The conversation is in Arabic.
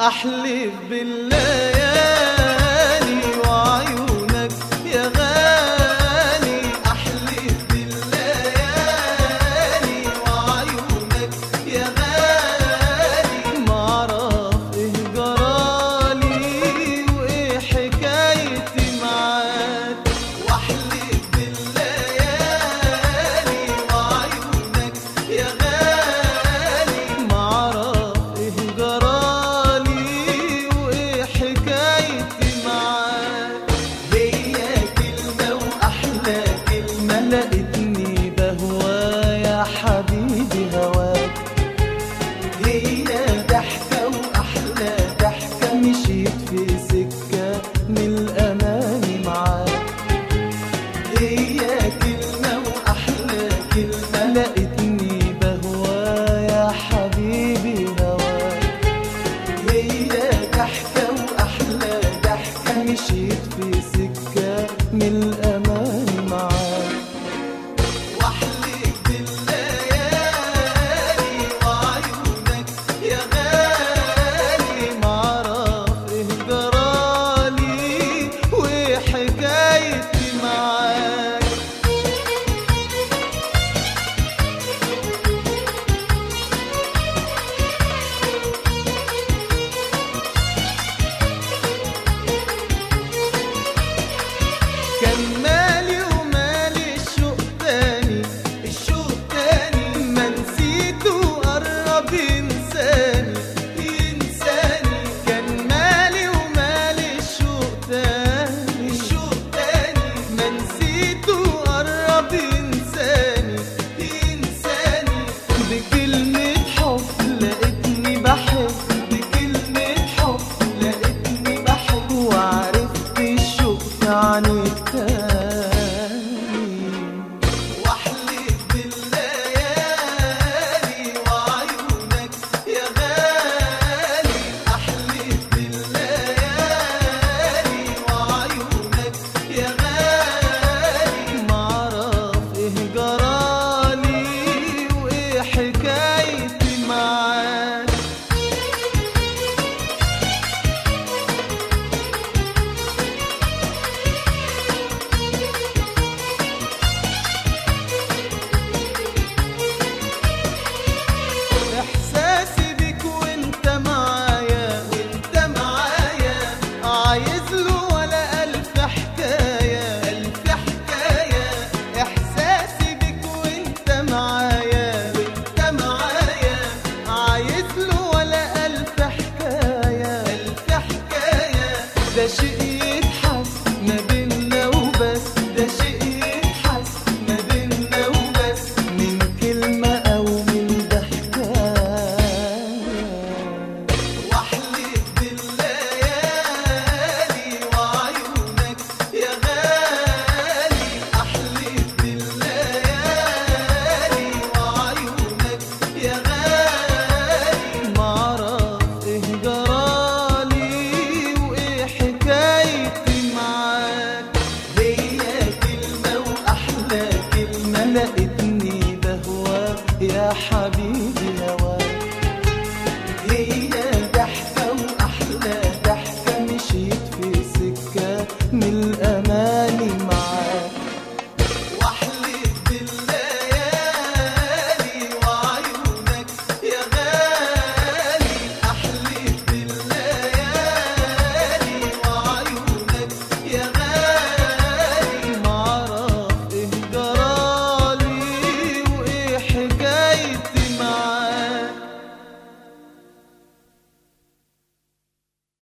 أحلف بالليالي 也许。